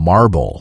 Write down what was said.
marble.